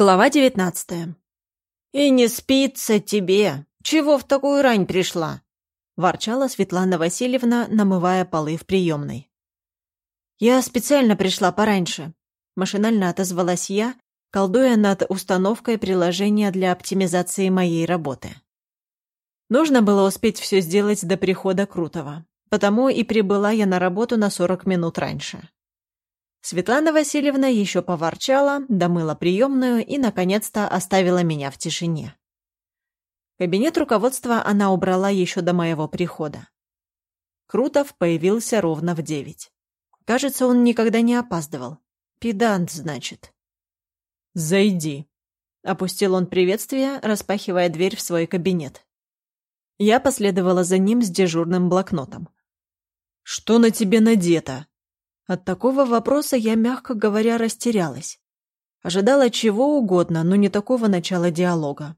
Глава девятнадцатая. «И не спится тебе! Чего в такую рань пришла?» – ворчала Светлана Васильевна, намывая полы в приемной. «Я специально пришла пораньше», – машинально отозвалась я, колдуя над установкой приложения для оптимизации моей работы. Нужно было успеть все сделать до прихода Крутого, потому и прибыла я на работу на сорок минут раньше. Светлана Васильевна еще поворчала, домыла приемную и, наконец-то, оставила меня в тишине. Кабинет руководства она убрала еще до моего прихода. Крутов появился ровно в девять. Кажется, он никогда не опаздывал. Педант, значит. «Зайди», — опустил он приветствие, распахивая дверь в свой кабинет. Я последовала за ним с дежурным блокнотом. «Что на тебе надето?» От такого вопроса я, мягко говоря, растерялась. Ожидала чего угодно, но не такого начала диалога.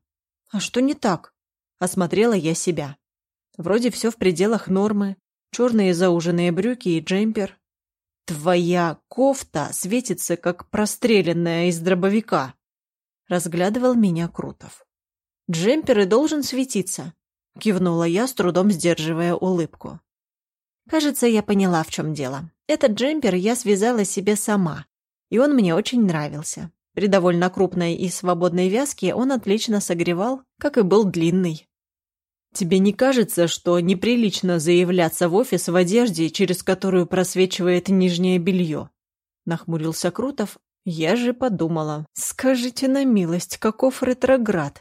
А что не так? Осмотрела я себя. Вроде все в пределах нормы. Черные зауженные брюки и джемпер. Твоя кофта светится, как простреленная из дробовика. Разглядывал меня Крутов. Джемпер и должен светиться. Кивнула я, с трудом сдерживая улыбку. Кажется, я поняла, в чем дело. Этот джемпер я связала себе сама, и он мне очень нравился. При довольно крупной и свободной вязке он отлично согревал, как и был длинный. «Тебе не кажется, что неприлично заявляться в офис в одежде, через которую просвечивает нижнее белье?» Нахмурился Крутов. «Я же подумала. Скажите на милость, каков ретроград?»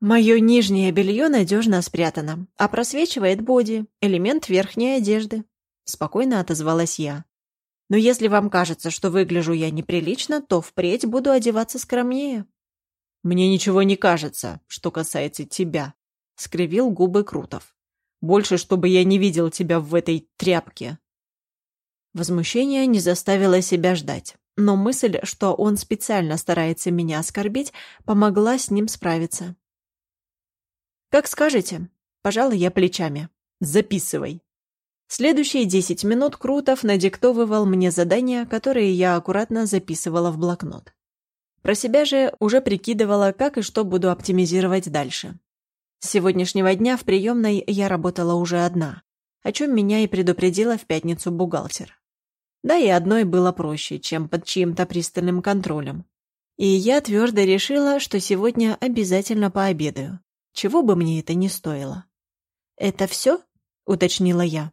Мое нижнее белье надежно спрятано, а просвечивает боди, элемент верхней одежды. Спокойно отозвалась я. Но если вам кажется, что выгляжу я неприлично, то впредь буду одеваться скромнее. Мне ничего не кажется, что касается тебя, скривил губы Крутов. Больше, чтобы я не видел тебя в этой тряпке. Возмущение не заставило себя ждать, но мысль, что он специально старается меня оскорбить, помогла с ним справиться. «Как скажете». Пожалуй, я плечами. «Записывай». Следующие десять минут Крутов надиктовывал мне задания, которые я аккуратно записывала в блокнот. Про себя же уже прикидывала, как и что буду оптимизировать дальше. С сегодняшнего дня в приемной я работала уже одна, о чем меня и предупредила в пятницу бухгалтер. Да и одной было проще, чем под чьим-то пристальным контролем. И я твердо решила, что сегодня обязательно пообедаю, чего бы мне это ни стоило. «Это все?» — уточнила я.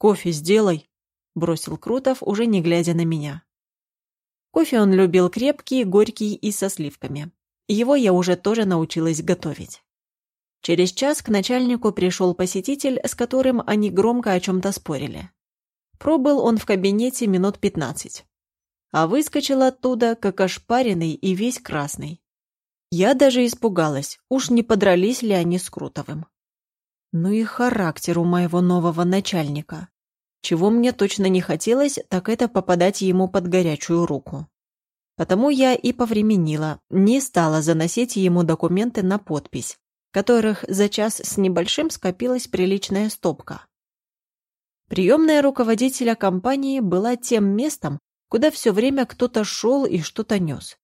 «Кофе сделай», — бросил Крутов, уже не глядя на меня. Кофе он любил крепкий, горький и со сливками. Его я уже тоже научилась готовить. Через час к начальнику пришел посетитель, с которым они громко о чем-то спорили. Пробыл он в кабинете минут пятнадцать. А выскочил оттуда, как ошпаренный и весь красный. Я даже испугалась, уж не подрались ли они с Крутовым. Ну и характер у моего нового начальника. Чего мне точно не хотелось, так это попадать ему под горячую руку. Потому я и повременила, не стала заносить ему документы на подпись, которых за час с небольшим скопилась приличная стопка. Приемная руководителя компании была тем местом, куда все время кто-то шел и что-то нес.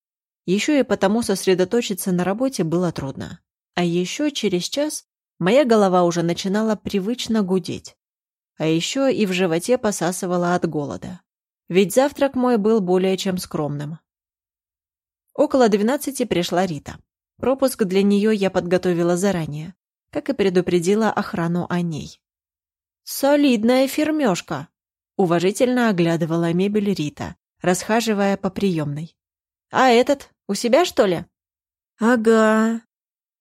Еще и потому сосредоточиться на работе было трудно. А еще через час моя голова уже начинала привычно гудеть. А еще и в животе посасывала от голода. Ведь завтрак мой был более чем скромным. Около двенадцати пришла Рита. Пропуск для нее я подготовила заранее, как и предупредила охрану о ней. «Солидная фермешка!» — уважительно оглядывала мебель Рита, расхаживая по приемной. «А этот? У себя, что ли?» «Ага.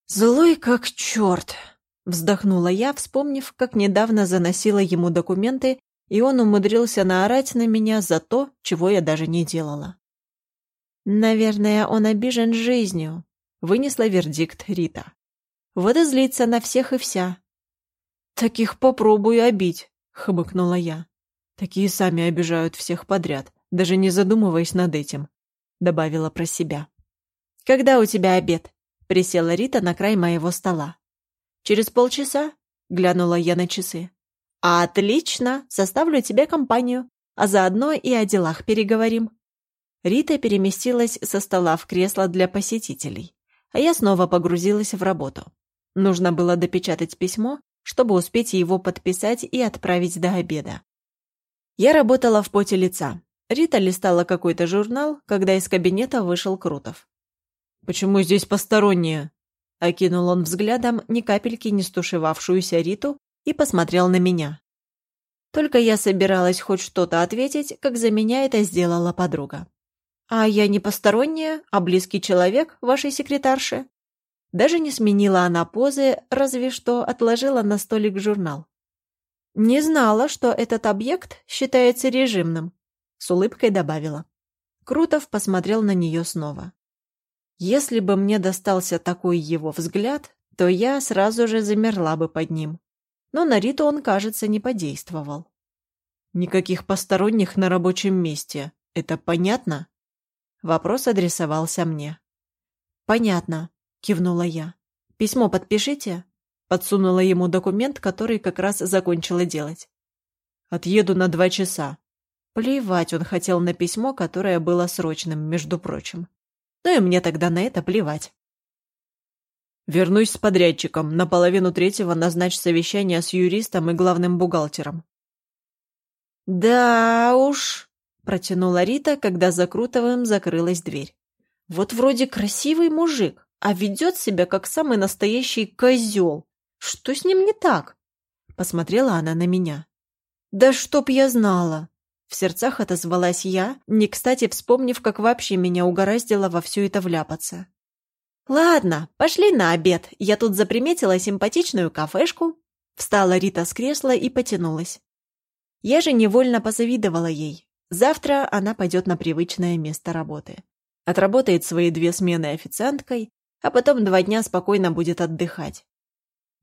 Злой как черт!» Вздохнула я, вспомнив, как недавно заносила ему документы, и он умудрился наорать на меня за то, чего я даже не делала. «Наверное, он обижен жизнью», — вынесла вердикт Рита. «Вот и злится на всех и вся». «Таких попробую обить», — хмыкнула я. «Такие сами обижают всех подряд, даже не задумываясь над этим», — добавила про себя. «Когда у тебя обед?» — присела Рита на край моего стола. «Через полчаса?» — глянула я на часы. «Отлично! Составлю тебе компанию, а заодно и о делах переговорим». Рита переместилась со стола в кресло для посетителей, а я снова погрузилась в работу. Нужно было допечатать письмо, чтобы успеть его подписать и отправить до обеда. Я работала в поте лица. Рита листала какой-то журнал, когда из кабинета вышел Крутов. «Почему здесь посторонние?» Окинул он взглядом ни капельки не стушевавшуюся Риту и посмотрел на меня. Только я собиралась хоть что-то ответить, как за меня это сделала подруга. «А я не посторонняя, а близкий человек вашей секретарши?» Даже не сменила она позы, разве что отложила на столик журнал. «Не знала, что этот объект считается режимным», — с улыбкой добавила. Крутов посмотрел на нее снова. Если бы мне достался такой его взгляд, то я сразу же замерла бы под ним. Но на Риту он, кажется, не подействовал. «Никаких посторонних на рабочем месте. Это понятно?» Вопрос адресовался мне. «Понятно», — кивнула я. «Письмо подпишите?» Подсунула ему документ, который как раз закончила делать. «Отъеду на два часа». Плевать он хотел на письмо, которое было срочным, между прочим. Ну и мне тогда на это плевать. Вернусь с подрядчиком. На половину третьего назначь совещание с юристом и главным бухгалтером. «Да уж», — протянула Рита, когда за Крутовым закрылась дверь. «Вот вроде красивый мужик, а ведет себя как самый настоящий козел. Что с ним не так?» Посмотрела она на меня. «Да чтоб я знала!» В сердцах отозвалась я, не кстати вспомнив, как вообще меня угораздило во все это вляпаться. «Ладно, пошли на обед. Я тут заприметила симпатичную кафешку». Встала Рита с кресла и потянулась. Я же невольно позавидовала ей. Завтра она пойдет на привычное место работы. Отработает свои две смены официанткой, а потом два дня спокойно будет отдыхать.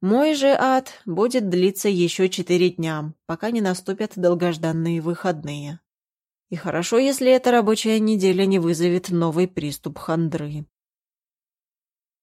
Мой же ад будет длиться еще четыре дня, пока не наступят долгожданные выходные. И хорошо, если эта рабочая неделя не вызовет новый приступ хандры.